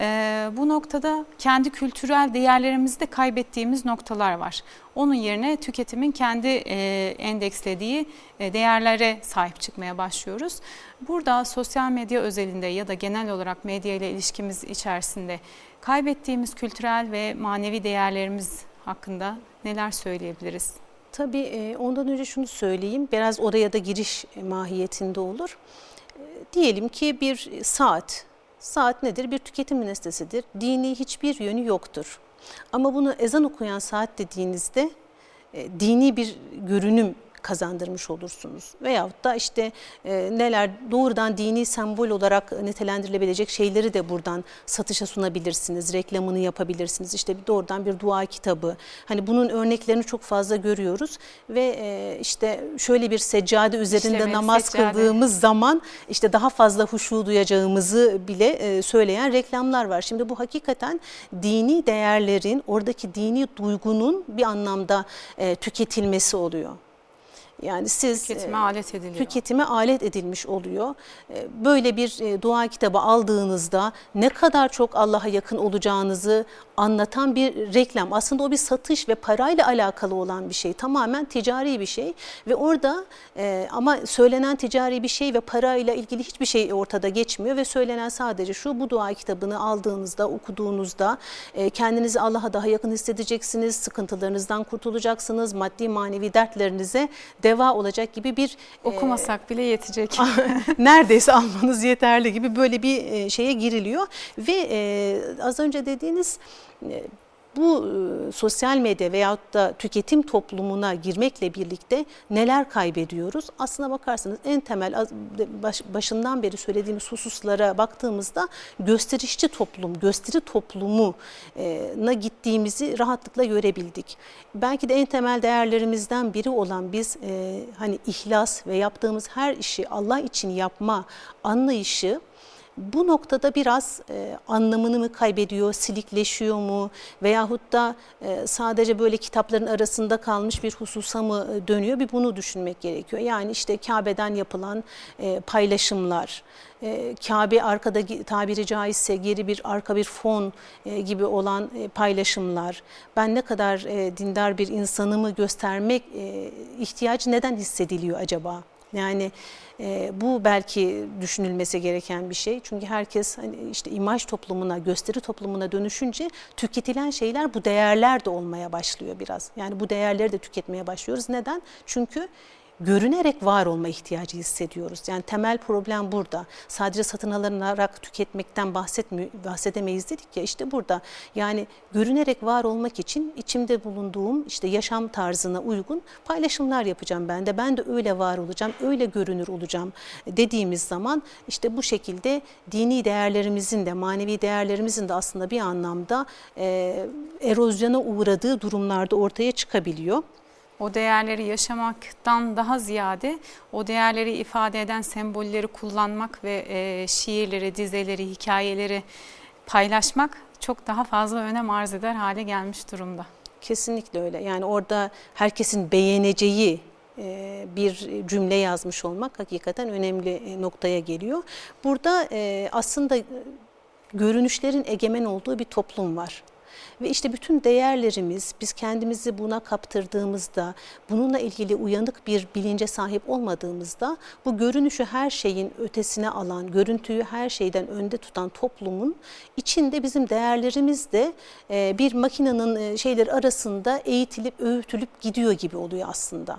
E, bu noktada kendi kültürel değerlerimizi de kaybettiğimiz noktalar var. Onun yerine tüketimin kendi e, endekslediği değerlere sahip çıkmaya başlıyoruz. Burada sosyal medya özelinde ya da genel olarak medya ile ilişkimiz içerisinde kaybettiğimiz kültürel ve manevi değerlerimiz hakkında neler söyleyebiliriz? Tabii ondan önce şunu söyleyeyim, biraz oraya da giriş mahiyetinde olur. Diyelim ki bir saat, saat nedir? Bir tüketim nesnesidir. Dini hiçbir yönü yoktur. Ama bunu ezan okuyan saat dediğinizde e, dini bir görünüm kazandırmış olursunuz. Veyahut da işte e, neler doğrudan dini sembol olarak nitelendirilebilecek şeyleri de buradan satışa sunabilirsiniz, reklamını yapabilirsiniz. İşte doğrudan bir dua kitabı. Hani bunun örneklerini çok fazla görüyoruz ve e, işte şöyle bir seccade üzerinde İşlemeli namaz seccade. kıldığımız zaman işte daha fazla huşu duyacağımızı bile e, söyleyen reklamlar var. Şimdi bu hakikaten dini değerlerin, oradaki dini duygunun bir anlamda e, tüketilmesi oluyor. Yani siz tüketime alet ediliyor. Tüketime alet edilmiş oluyor. E, böyle bir e, dua kitabı aldığınızda ne kadar çok Allah'a yakın olacağınızı anlatan bir reklam. Aslında o bir satış ve parayla alakalı olan bir şey. Tamamen ticari bir şey ve orada e, ama söylenen ticari bir şey ve parayla ilgili hiçbir şey ortada geçmiyor ve söylenen sadece şu bu dua kitabını aldığınızda, okuduğunuzda e, kendinizi Allah'a daha yakın hissedeceksiniz, sıkıntılarınızdan kurtulacaksınız, maddi manevi dertlerinize deva olacak gibi bir... E, Okumasak e, bile yetecek. neredeyse almanız yeterli gibi böyle bir e, şeye giriliyor ve e, az önce dediğiniz bu e, sosyal medya veyahut da tüketim toplumuna girmekle birlikte neler kaybediyoruz? Aslına bakarsanız en temel başından beri söylediğimiz hususlara baktığımızda gösterişçi toplum, gösteri toplumuna gittiğimizi rahatlıkla görebildik. Belki de en temel değerlerimizden biri olan biz e, hani ihlas ve yaptığımız her işi Allah için yapma anlayışı bu noktada biraz e, anlamını mı kaybediyor, silikleşiyor mu veyahut da e, sadece böyle kitapların arasında kalmış bir hususa mı e, dönüyor bir bunu düşünmek gerekiyor. Yani işte Kabe'den yapılan e, paylaşımlar, e, Kabe arkada tabiri caizse geri bir arka bir fon e, gibi olan e, paylaşımlar, ben ne kadar e, dindar bir insanımı göstermek e, ihtiyacı neden hissediliyor acaba? Yani e, bu belki düşünülmesi gereken bir şey. Çünkü herkes hani işte imaj toplumuna, gösteri toplumuna dönüşünce tüketilen şeyler bu değerler de olmaya başlıyor biraz. Yani bu değerleri de tüketmeye başlıyoruz. Neden? Çünkü görünerek var olma ihtiyacı hissediyoruz. Yani temel problem burada. Sadece satın alınarak tüketmekten bahsedemeyiz dedik ya işte burada. Yani görünerek var olmak için içimde bulunduğum işte yaşam tarzına uygun paylaşımlar yapacağım ben de. Ben de öyle var olacağım, öyle görünür olacağım dediğimiz zaman işte bu şekilde dini değerlerimizin de manevi değerlerimizin de aslında bir anlamda e, erozyona uğradığı durumlarda ortaya çıkabiliyor o değerleri yaşamaktan daha ziyade o değerleri ifade eden sembolleri kullanmak ve e, şiirleri, dizeleri, hikayeleri paylaşmak çok daha fazla önem arz eder hale gelmiş durumda. Kesinlikle öyle. Yani orada herkesin beğeneceği e, bir cümle yazmış olmak hakikaten önemli e, noktaya geliyor. Burada e, aslında görünüşlerin egemen olduğu bir toplum var. Ve işte bütün değerlerimiz biz kendimizi buna kaptırdığımızda, bununla ilgili uyanık bir bilince sahip olmadığımızda bu görünüşü her şeyin ötesine alan, görüntüyü her şeyden önde tutan toplumun içinde bizim değerlerimiz de e, bir makinenin şeyler arasında eğitilip öğütülüp gidiyor gibi oluyor aslında.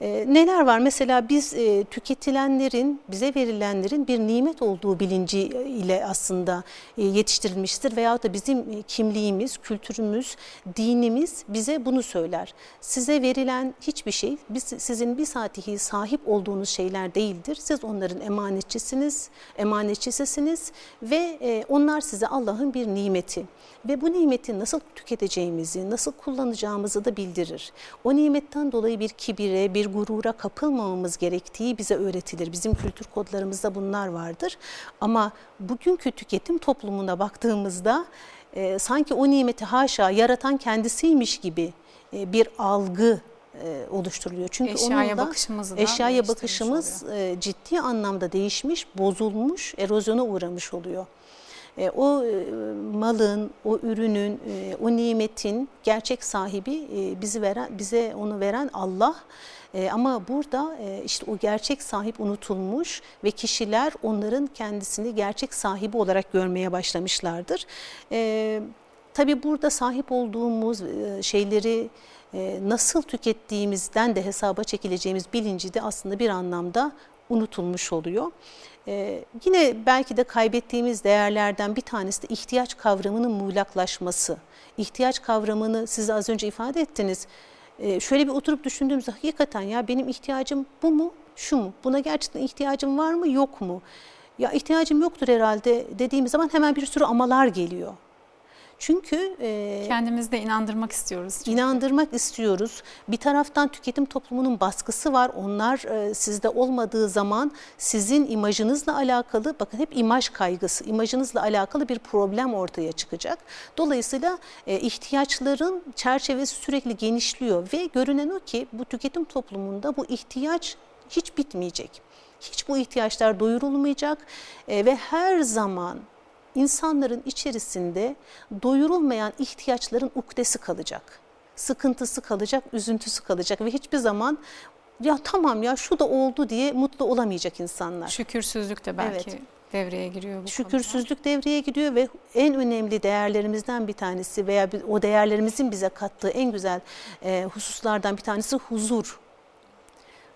E, neler var? Mesela biz e, tüketilenlerin, bize verilenlerin bir nimet olduğu bilinci ile aslında e, yetiştirilmiştir. Veya da bizim kimliğimiz, kültürümüz, dinimiz bize bunu söyler. Size verilen hiçbir şey biz, sizin bir saatihi sahip olduğunuz şeyler değildir. Siz onların emanetçisiniz, emanetçisisiniz ve e, onlar size Allah'ın bir nimeti. Ve bu nimeti nasıl tüketeceğimizi, nasıl kullanacağımızı da bildirir. O nimetten dolayı bir kibire, bir gurura kapılmamamız gerektiği bize öğretilir. Bizim kültür kodlarımızda bunlar vardır. Ama bugünkü tüketim toplumuna baktığımızda e, sanki o nimeti haşa yaratan kendisiymiş gibi e, bir algı e, oluşturuluyor. Çünkü eşyaya bakışımız eşyaya bakışımız e, ciddi anlamda değişmiş, bozulmuş, erozyona uğramış oluyor. E, o malın, o ürünün, o nimetin gerçek sahibi bizi veren, bize onu veren Allah. Ama burada işte o gerçek sahip unutulmuş ve kişiler onların kendisini gerçek sahibi olarak görmeye başlamışlardır. tabii burada sahip olduğumuz şeyleri nasıl tükettiğimizden de hesaba çekileceğimiz bilinci de aslında bir anlamda unutulmuş oluyor. Ee, yine belki de kaybettiğimiz değerlerden bir tanesi de ihtiyaç kavramının muğlaklaşması. İhtiyaç kavramını siz az önce ifade ettiniz. Ee, şöyle bir oturup düşündüğümüzde hakikaten ya benim ihtiyacım bu mu, şu mu? Buna gerçekten ihtiyacım var mı, yok mu? Ya ihtiyacım yoktur herhalde dediğimiz zaman hemen bir sürü amalar geliyor. Çünkü e, kendimizde inandırmak istiyoruz. Çünkü. İnandırmak istiyoruz. Bir taraftan tüketim toplumunun baskısı var. Onlar e, sizde olmadığı zaman sizin imajınızla alakalı bakın hep imaj kaygısı, imajınızla alakalı bir problem ortaya çıkacak. Dolayısıyla e, ihtiyaçların çerçevesi sürekli genişliyor ve görünen o ki bu tüketim toplumunda bu ihtiyaç hiç bitmeyecek. Hiç bu ihtiyaçlar doyurulmayacak e, ve her zaman insanların içerisinde doyurulmayan ihtiyaçların ukdesi kalacak. Sıkıntısı kalacak, üzüntüsü kalacak ve hiçbir zaman ya tamam ya şu da oldu diye mutlu olamayacak insanlar. Şükürsüzlük de belki evet. devreye giriyor bu Şükürsüzlük konuda. devreye giriyor ve en önemli değerlerimizden bir tanesi veya o değerlerimizin bize kattığı en güzel hususlardan bir tanesi huzur.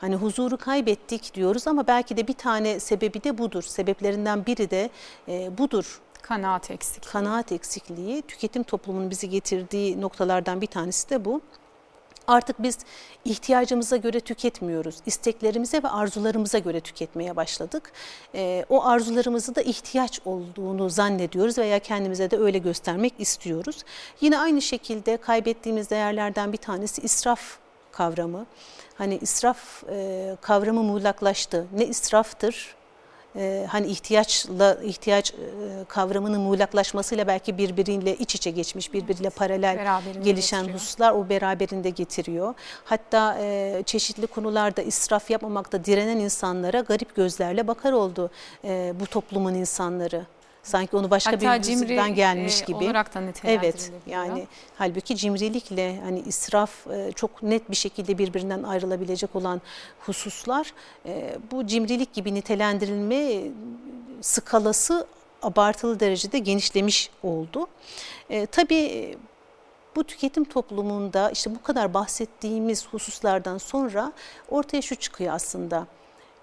Hani huzuru kaybettik diyoruz ama belki de bir tane sebebi de budur. Sebeplerinden biri de e, budur. Kanaat eksikliği. Kanaat eksikliği tüketim toplumunun bizi getirdiği noktalardan bir tanesi de bu. Artık biz ihtiyacımıza göre tüketmiyoruz. İsteklerimize ve arzularımıza göre tüketmeye başladık. E, o arzularımızı da ihtiyaç olduğunu zannediyoruz veya kendimize de öyle göstermek istiyoruz. Yine aynı şekilde kaybettiğimiz değerlerden bir tanesi israf kavramı. Hani israf e, kavramı muğlaklaştı. Ne israftır e, hani ihtiyaçla ihtiyaç e, kavramının muğlaklaşmasıyla belki birbiriyle iç içe geçmiş, birbiriyle paralel Beraberinde gelişen getiriyor. hususlar o beraberinde getiriyor. Hatta e, çeşitli konularda israf yapmamakta direnen insanlara garip gözlerle bakar oldu e, bu toplumun insanları. Sanki onu başka Hatta bir yüzden gelmiş e, gibi. olarak da Evet yani halbuki cimrilikle hani israf e, çok net bir şekilde birbirinden ayrılabilecek olan hususlar e, bu cimrilik gibi nitelendirilme skalası abartılı derecede genişlemiş oldu. E, tabii e, bu tüketim toplumunda işte bu kadar bahsettiğimiz hususlardan sonra ortaya şu çıkıyor aslında.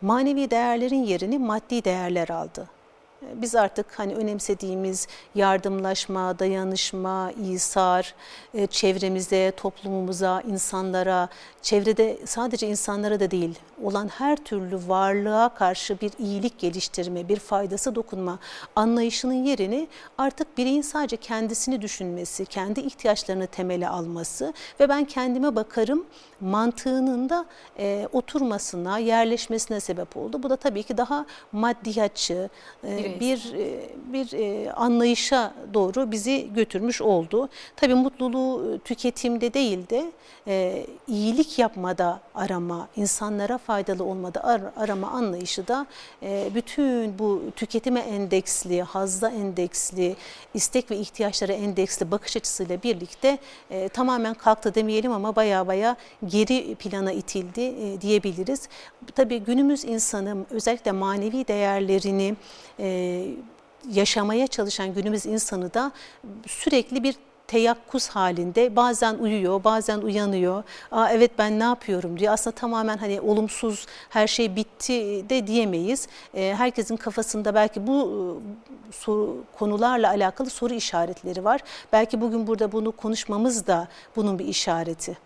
Manevi değerlerin yerini maddi değerler aldı. Biz artık hani önemsediğimiz yardımlaşma, dayanışma, İsar, e, çevremize, toplumumuza, insanlara, çevrede sadece insanlara da değil olan her türlü varlığa karşı bir iyilik geliştirme, bir faydası dokunma anlayışının yerini artık bireyin sadece kendisini düşünmesi, kendi ihtiyaçlarını temele alması ve ben kendime bakarım mantığının da e, oturmasına, yerleşmesine sebep oldu. Bu da tabii ki daha maddiyatçı, e, bir e, bir e, anlayışa doğru bizi götürmüş oldu. Tabii mutluluğu tüketimde değil de e, iyilik yapmada arama, insanlara faydalı olmada ar arama anlayışı da e, bütün bu tüketime endeksli, hazda endeksli, istek ve ihtiyaçlara endeksli bakış açısıyla birlikte e, tamamen kalktı demeyelim ama baya baya geri plana itildi e, diyebiliriz. Tabii günümüz insanı özellikle manevi değerlerini e, yaşamaya çalışan günümüz insanı da sürekli bir teyakkuz halinde bazen uyuyor bazen uyanıyor. Aa, evet ben ne yapıyorum diyor. Aslında tamamen hani olumsuz her şey bitti de diyemeyiz. E, herkesin kafasında belki bu e, soru, konularla alakalı soru işaretleri var. Belki bugün burada bunu konuşmamız da bunun bir işareti.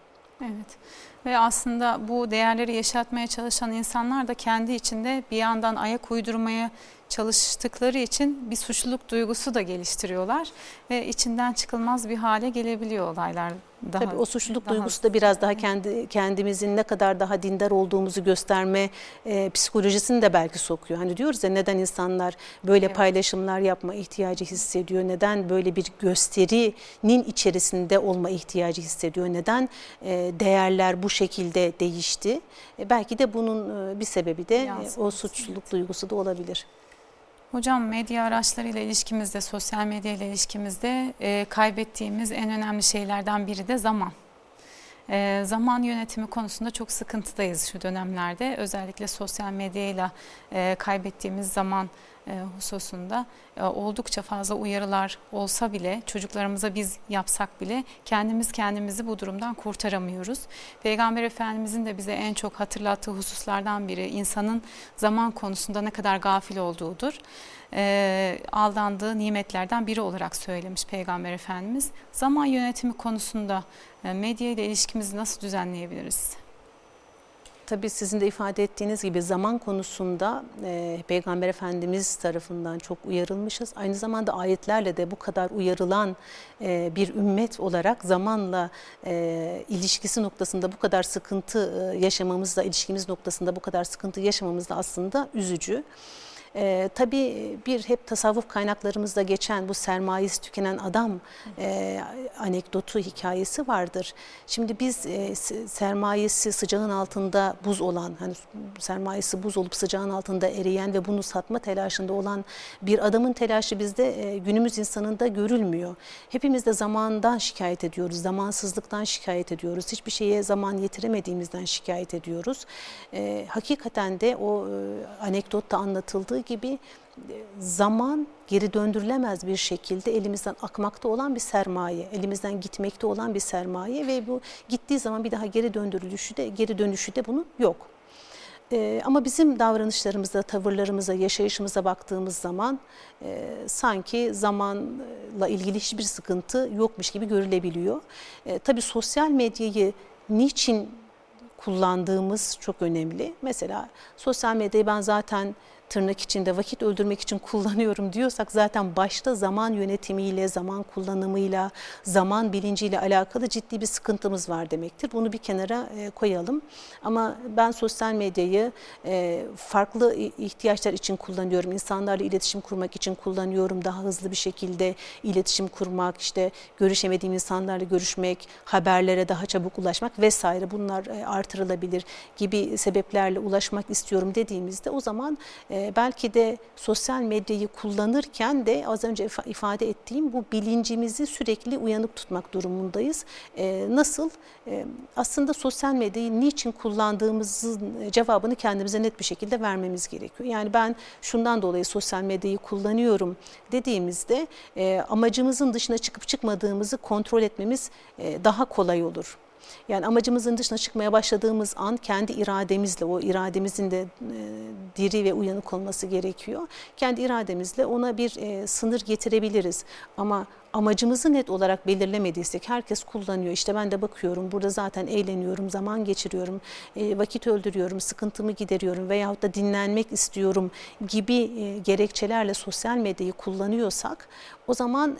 Evet. Ve aslında bu değerleri yaşatmaya çalışan insanlar da kendi içinde bir yandan ayak uydurmaya çalıştıkları için bir suçluluk duygusu da geliştiriyorlar ve içinden çıkılmaz bir hale gelebiliyor olaylar. Daha, Tabii o suçluluk daha duygusu da biraz daha kendi kendimizin ne kadar daha dindar olduğumuzu gösterme e, psikolojisini de belki sokuyor. Hani diyoruz ya neden insanlar böyle Evet. paylaşımlar yapma ihtiyacı hissediyor? Neden böyle bir gösterinin içerisinde olma ihtiyacı hissediyor? Neden e, değerler bu şekilde değişti? E, belki de bunun e, bir sebebi de e, o suçluluk duygusu da olabilir. Hocam medya araçlarıyla ilişkimizde, sosyal medya ile ilişkimizde e, kaybettiğimiz en önemli şeylerden biri de zaman. E, zaman yönetimi konusunda çok sıkıntıdayız şu dönemlerde. Özellikle sosyal medyayla e, kaybettiğimiz zaman hususunda e, oldukça fazla uyarılar olsa bile çocuklarımıza biz yapsak bile kendimiz kendimizi bu durumdan kurtaramıyoruz. Peygamber Efendimizin de bize en çok hatırlattığı hususlardan biri insanın zaman konusunda ne kadar gafil olduğudur. E, aldandığı nimetlerden biri olarak söylemiş Peygamber Efendimiz. Zaman yönetimi konusunda e, medya ile ilişkimizi nasıl düzenleyebiliriz? Tabii sizin de ifade ettiğiniz gibi zaman konusunda e, Peygamber Efendimiz tarafından çok uyarılmışız. Aynı zamanda ayetlerle de bu kadar uyarılan e, bir ümmet olarak zamanla e, ilişkisi noktasında bu kadar sıkıntı e, yaşamamızda, ilişkimiz noktasında bu kadar sıkıntı yaşamamız da aslında üzücü. Ee, tabii bir hep tasavvuf kaynaklarımızda geçen bu sermayesi tükenen adam e, anekdotu hikayesi vardır. Şimdi biz e, sermayesi sıcağın altında buz olan, hani sermayesi buz olup sıcağın altında eriyen ve bunu satma telaşında olan bir adamın telaşı bizde e, günümüz insanında görülmüyor. Hepimiz de zamandan şikayet ediyoruz, zamansızlıktan şikayet ediyoruz, hiçbir şeye zaman yetiremediğimizden şikayet ediyoruz. E, hakikaten de o e, anekdotta anlatıldığı gibi e, zaman geri döndürülemez bir şekilde elimizden akmakta olan bir sermaye, elimizden gitmekte olan bir sermaye ve bu gittiği zaman bir daha geri döndürülüşü de geri dönüşü de bunun yok. Ee, ama bizim davranışlarımıza, tavırlarımıza, yaşayışımıza baktığımız zaman e, sanki zamanla ilgili hiçbir sıkıntı yokmuş gibi görülebiliyor. E, tabii sosyal medyayı niçin kullandığımız çok önemli. Mesela sosyal medyayı ben zaten tırnak içinde vakit öldürmek için kullanıyorum diyorsak zaten başta zaman yönetimiyle, zaman kullanımıyla, zaman bilinciyle alakalı ciddi bir sıkıntımız var demektir. Bunu bir kenara e, koyalım. Ama ben sosyal medyayı e, farklı ihtiyaçlar için kullanıyorum. İnsanlarla iletişim kurmak için kullanıyorum. Daha hızlı bir şekilde iletişim kurmak, işte görüşemediğim insanlarla görüşmek, haberlere daha çabuk ulaşmak vesaire bunlar e, artırılabilir gibi sebeplerle ulaşmak istiyorum dediğimizde o zaman e, belki de sosyal medyayı kullanırken de az önce ifade ettiğim bu bilincimizi sürekli uyanık tutmak durumundayız. E, nasıl? Aslında sosyal medyayı niçin kullandığımızın cevabını kendimize net bir şekilde vermemiz gerekiyor. Yani ben şundan dolayı sosyal medyayı kullanıyorum dediğimizde amacımızın dışına çıkıp çıkmadığımızı kontrol etmemiz daha kolay olur. Yani amacımızın dışına çıkmaya başladığımız an kendi irademizle, o irademizin de e, diri ve uyanık olması gerekiyor. Kendi irademizle ona bir e, sınır getirebiliriz. Ama amacımızı net olarak belirlemediysek herkes kullanıyor. İşte ben de bakıyorum burada zaten eğleniyorum, zaman geçiriyorum, e, vakit öldürüyorum, sıkıntımı gideriyorum veyahut da dinlenmek istiyorum gibi gerekçelerle sosyal medyayı kullanıyorsak o zaman...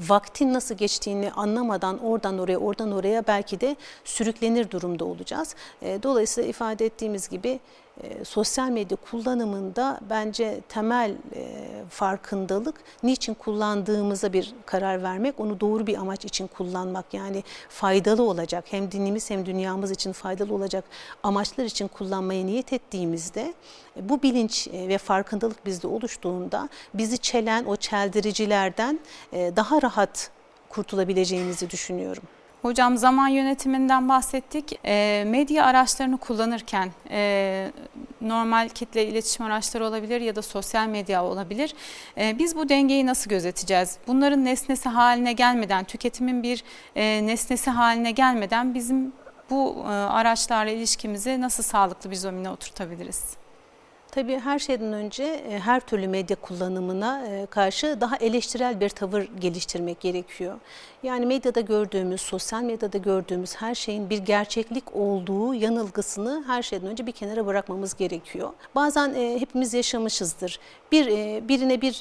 Vaktin nasıl geçtiğini anlamadan oradan oraya oradan oraya belki de sürüklenir durumda olacağız. Dolayısıyla ifade ettiğimiz gibi e, sosyal medya kullanımında bence temel e, farkındalık niçin kullandığımıza bir karar vermek, onu doğru bir amaç için kullanmak yani faydalı olacak hem dinimiz hem dünyamız için faydalı olacak amaçlar için kullanmaya niyet ettiğimizde e, bu bilinç e, ve farkındalık bizde oluştuğunda bizi çelen o çeldiricilerden e, daha rahat kurtulabileceğimizi düşünüyorum. Hocam zaman yönetiminden bahsettik. E, medya araçlarını kullanırken e, normal kitle iletişim araçları olabilir ya da sosyal medya olabilir. E, biz bu dengeyi nasıl gözeteceğiz? Bunların nesnesi haline gelmeden, tüketimin bir e, nesnesi haline gelmeden bizim bu e, araçlarla ilişkimizi nasıl sağlıklı bir zemine oturtabiliriz? Tabii her şeyden önce e, her türlü medya kullanımına e, karşı daha eleştirel bir tavır geliştirmek gerekiyor. Yani medyada gördüğümüz, sosyal medyada gördüğümüz her şeyin bir gerçeklik olduğu yanılgısını her şeyden önce bir kenara bırakmamız gerekiyor. Bazen e, hepimiz yaşamışızdır. Bir birine bir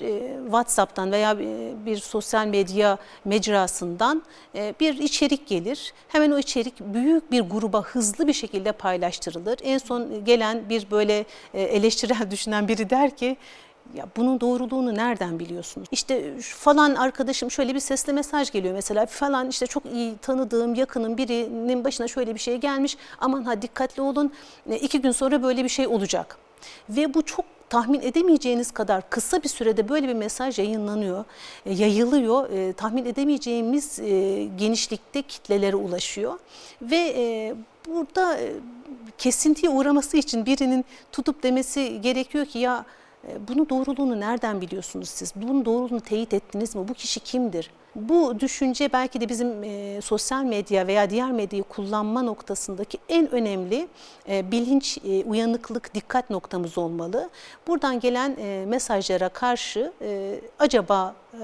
WhatsApp'tan veya bir sosyal medya mecrasından bir içerik gelir. Hemen o içerik büyük bir gruba hızlı bir şekilde paylaştırılır. En son gelen bir böyle eleştiri eleştirel düşünen biri der ki ya bunun doğruluğunu nereden biliyorsunuz? İşte falan arkadaşım şöyle bir sesli mesaj geliyor mesela falan işte çok iyi tanıdığım yakının birinin başına şöyle bir şey gelmiş aman ha dikkatli olun e, iki gün sonra böyle bir şey olacak. Ve bu çok tahmin edemeyeceğiniz kadar kısa bir sürede böyle bir mesaj yayınlanıyor, e, yayılıyor. E, tahmin edemeyeceğimiz e, genişlikte kitlelere ulaşıyor ve e, burada e, kesintiye uğraması için birinin tutup demesi gerekiyor ki ya e, bunu doğruluğunu nereden biliyorsunuz siz? Bunun doğruluğunu teyit ettiniz mi? Bu kişi kimdir? Bu düşünce belki de bizim e, sosyal medya veya diğer medyayı kullanma noktasındaki en önemli e, bilinç, e, uyanıklık, dikkat noktamız olmalı. Buradan gelen e, mesajlara karşı e, acaba e,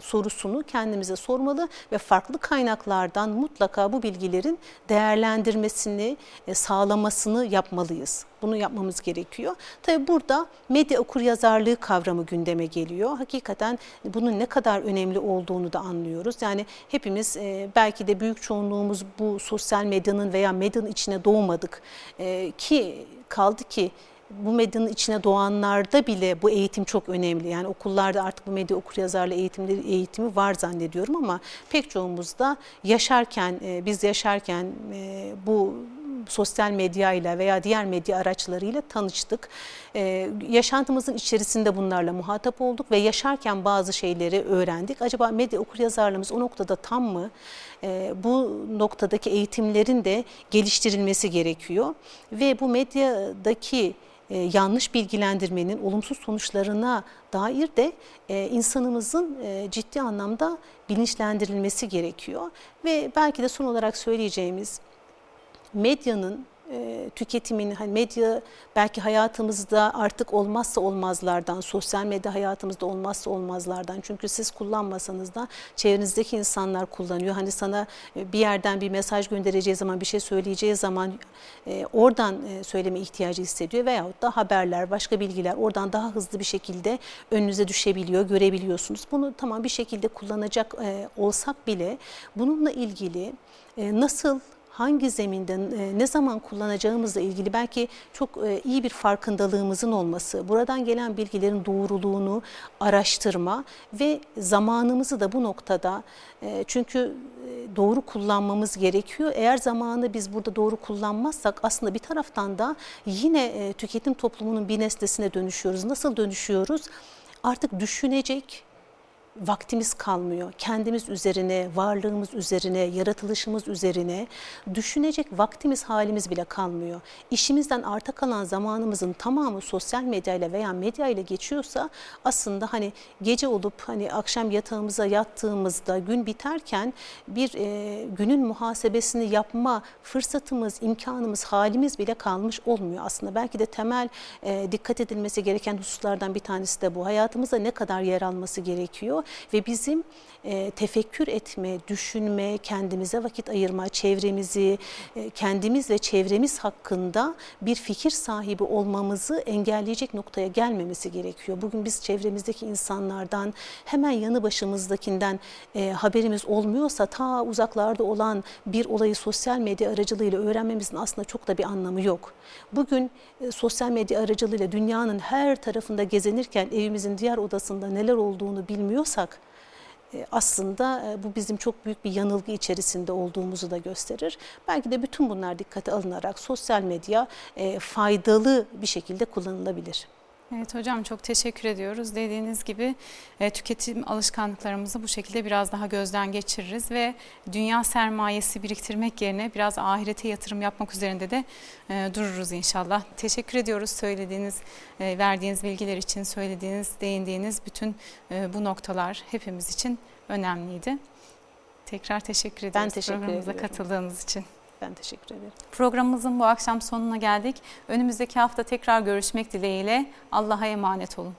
sorusunu kendimize sormalı ve farklı kaynaklardan mutlaka bu bilgilerin değerlendirmesini, e, sağlamasını yapmalıyız. Bunu yapmamız gerekiyor. Tabi burada medya okuryazarlığı kavramı gündeme geliyor. Hakikaten bunun ne kadar önemli olduğunu da anlıyoruz. Yani hepimiz e, belki de büyük çoğunluğumuz bu sosyal medyanın veya medyanın içine doğmadık. E, ki kaldı ki bu medyanın içine doğanlarda bile bu eğitim çok önemli. Yani okullarda artık bu medya okuryazarlı eğitimleri eğitimi var zannediyorum ama pek çoğumuzda yaşarken e, biz yaşarken e, bu sosyal medyayla veya diğer medya araçlarıyla tanıştık. Ee, yaşantımızın içerisinde bunlarla muhatap olduk ve yaşarken bazı şeyleri öğrendik. Acaba medya okuryazarlığımız o noktada tam mı? Ee, bu noktadaki eğitimlerin de geliştirilmesi gerekiyor. Ve bu medyadaki e, yanlış bilgilendirmenin olumsuz sonuçlarına dair de e, insanımızın e, ciddi anlamda bilinçlendirilmesi gerekiyor. Ve belki de son olarak söyleyeceğimiz medyanın e, tüketimin hani medya belki hayatımızda artık olmazsa olmazlardan, sosyal medya hayatımızda olmazsa olmazlardan. Çünkü siz kullanmasanız da çevrenizdeki insanlar kullanıyor. Hani sana e, bir yerden bir mesaj göndereceği zaman, bir şey söyleyeceği zaman e, oradan e, söyleme ihtiyacı hissediyor veyahut da haberler, başka bilgiler oradan daha hızlı bir şekilde önünüze düşebiliyor, görebiliyorsunuz. Bunu tamam bir şekilde kullanacak olsak bile bununla ilgili nasıl hangi zeminden e, ne zaman kullanacağımızla ilgili belki çok e, iyi bir farkındalığımızın olması, buradan gelen bilgilerin doğruluğunu araştırma ve zamanımızı da bu noktada e, çünkü doğru kullanmamız gerekiyor. Eğer zamanı biz burada doğru kullanmazsak aslında bir taraftan da yine tüketim toplumunun bir nesnesine dönüşüyoruz. Nasıl dönüşüyoruz? Artık düşünecek, vaktimiz kalmıyor. Kendimiz üzerine, varlığımız üzerine, yaratılışımız üzerine düşünecek vaktimiz, halimiz bile kalmıyor. İşimizden arta kalan zamanımızın tamamı sosyal medyayla veya medya ile geçiyorsa aslında hani gece olup hani akşam yatağımıza yattığımızda gün biterken bir e, günün muhasebesini yapma fırsatımız, imkanımız, halimiz bile kalmış olmuyor aslında. Belki de temel e, dikkat edilmesi gereken hususlardan bir tanesi de bu. Hayatımızda ne kadar yer alması gerekiyor? Ve bizim e, tefekkür etme, düşünme, kendimize vakit ayırma, çevremizi, e, kendimiz ve çevremiz hakkında bir fikir sahibi olmamızı engelleyecek noktaya gelmemesi gerekiyor. Bugün biz çevremizdeki insanlardan hemen yanı başımızdakinden e, haberimiz olmuyorsa ta uzaklarda olan bir olayı sosyal medya aracılığıyla öğrenmemizin aslında çok da bir anlamı yok. Bugün sosyal medya aracılığıyla dünyanın her tarafında gezenirken evimizin diğer odasında neler olduğunu bilmiyorsak aslında e, bu bizim çok büyük bir yanılgı içerisinde olduğumuzu da gösterir. Belki de bütün bunlar dikkate alınarak sosyal medya e, faydalı bir şekilde kullanılabilir. Evet hocam çok teşekkür ediyoruz. Dediğiniz gibi e, tüketim alışkanlıklarımızı bu şekilde biraz daha gözden geçiririz ve dünya sermayesi biriktirmek yerine biraz ahirete yatırım yapmak üzerinde de e, dururuz inşallah. Teşekkür ediyoruz söylediğiniz, e, verdiğiniz bilgiler için, söylediğiniz, değindiğiniz bütün e, bu noktalar hepimiz için önemliydi. Tekrar teşekkür ediyoruz ben teşekkür programımıza ediyorum. katıldığınız için. Ben teşekkür ederim. Programımızın bu akşam sonuna geldik. Önümüzdeki hafta tekrar görüşmek dileğiyle. Allah'a emanet olun.